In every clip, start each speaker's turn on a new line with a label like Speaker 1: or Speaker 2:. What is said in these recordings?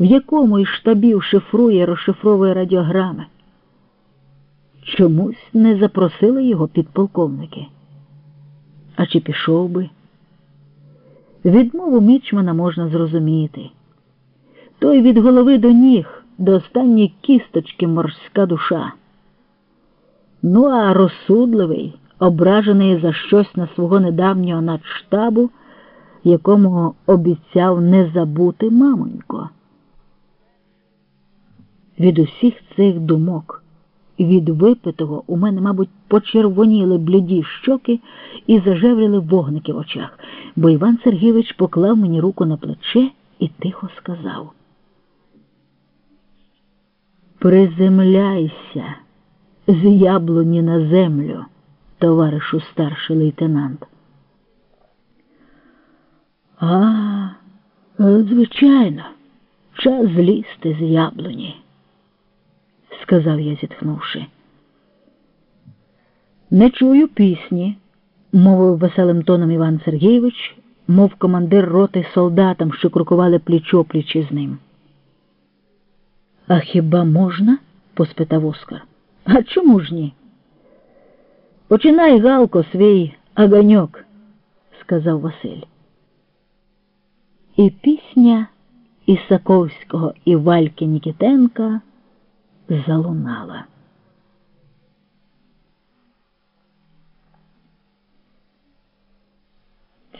Speaker 1: в якому із штабів шифрує розшифровує радіограми. Чомусь не запросили його підполковники. А чи пішов би? Відмову мічмана можна зрозуміти. Той від голови до ніг, до останньої кісточки морська душа. Ну, а розсудливий, ображений за щось на свого недавнього надштабу, якому обіцяв не забути мамонько. Від усіх цих думок, від випитого у мене, мабуть, почервоніли бліді щоки і зажевріли вогники в очах, бо Іван Сергійович поклав мені руку на плече і тихо сказав. Приземляйся з яблуні на землю, товаришу старший лейтенант. А, звичайно, час злізти з яблуні, сказав я, зітхнувши. Не чую пісні, мовив веселим тоном Іван Сергійович, мов командир роти солдатам, що крокували пліч опліч із ним. А хіба можна? поспитав Оскар. А чому ж ні? Починай, Галко, свій аганьок, сказав Василь. І пісня Ісаковського і Вальки Нікітенка залунала.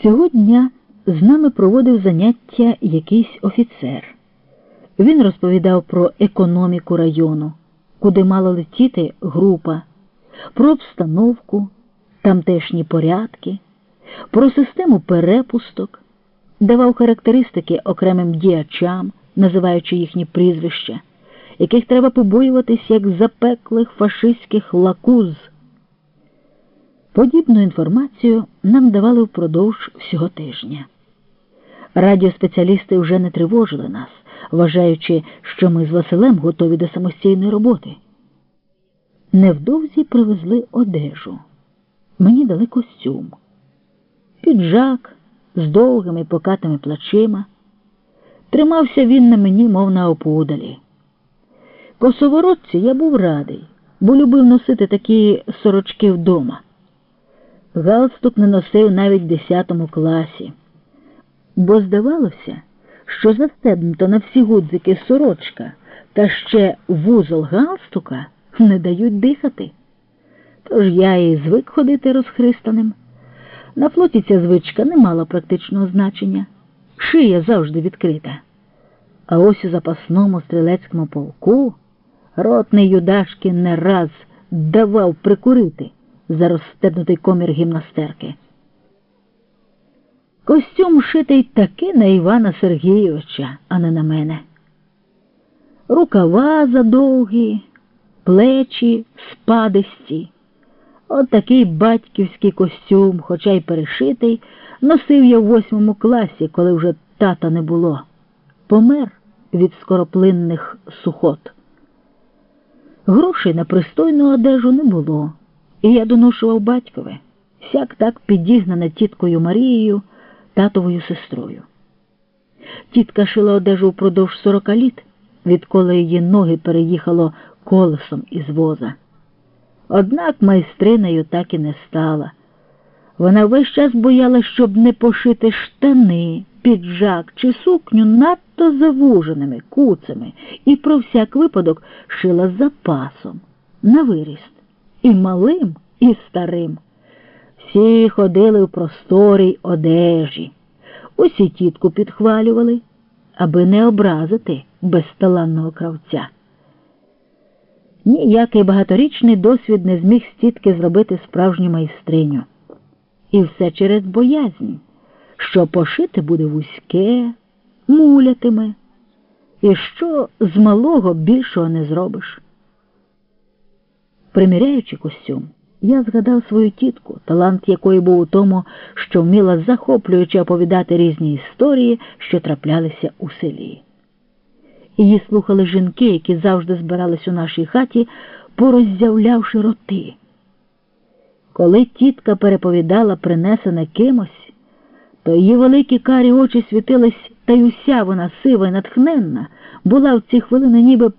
Speaker 1: Цього дня з нами проводив заняття якийсь офіцер. Він розповідав про економіку району, куди мала летіти група, про обстановку, тамтешні порядки, про систему перепусток, давав характеристики окремим діячам, називаючи їхні прізвища, яких треба побоюватись як запеклих фашистських лакуз. Подібну інформацію нам давали впродовж всього тижня. Радіоспеціалісти вже не тривожили нас вважаючи, що ми з Василем готові до самостійної роботи. Невдовзі привезли одежу. Мені дали костюм, піджак з довгими покатими плечима. Тримався він на мені, мов на опудалі. Косовородці я був радий, бо любив носити такі сорочки вдома. Галстук не носив навіть в 10 класі, бо здавалося що застебнуто на всі гудзики сорочка та ще вузол галстука не дають дихати. Тож я і звик ходити розхристаним. На флоті ця звичка не мала практичного значення. Шия завжди відкрита. А ось у запасному стрілецькому полку ротний Юдашкін не раз давав прикурити за розстебнутий комір гімнастерки. Костюм шитий таки на Івана Сергійовича, а не на мене. Рукава задовгі, плечі спадисті. От такий батьківський костюм, хоча й перешитий, носив я в восьмому класі, коли вже тата не було. Помер від скороплинних сухот. Грошей на пристойну одежу не було, і я доношував батькове, сяк так підігнане тіткою Марією татовою сестрою. Тітка шила одежу впродовж сорока літ, відколи її ноги переїхало колесом із воза. Однак майстринею так і не стала. Вона весь час бояла, щоб не пошити штани, піджак чи сукню надто завуженими куцами і про всяк випадок шила запасом на виріст і малим, і старим. Всі ходили в просторій одежі, усі тітку підхвалювали, аби не образити безталанного кравця. Ніякий багаторічний досвід не зміг з тітки зробити справжню майстриню. І все через боязнь, що пошити буде вузьке, мулятиме, і що з малого більшого не зробиш. Приміряючи костюм. Я згадав свою тітку, талант якої був у тому, що вміла захоплюючи оповідати різні історії, що траплялися у селі. Її слухали жінки, які завжди збирались у нашій хаті, пороззявлявши роти. Коли тітка переповідала принесене кимось, то її великі карі очі світились та й уся вона сива й натхненна, була в ці хвилини ніби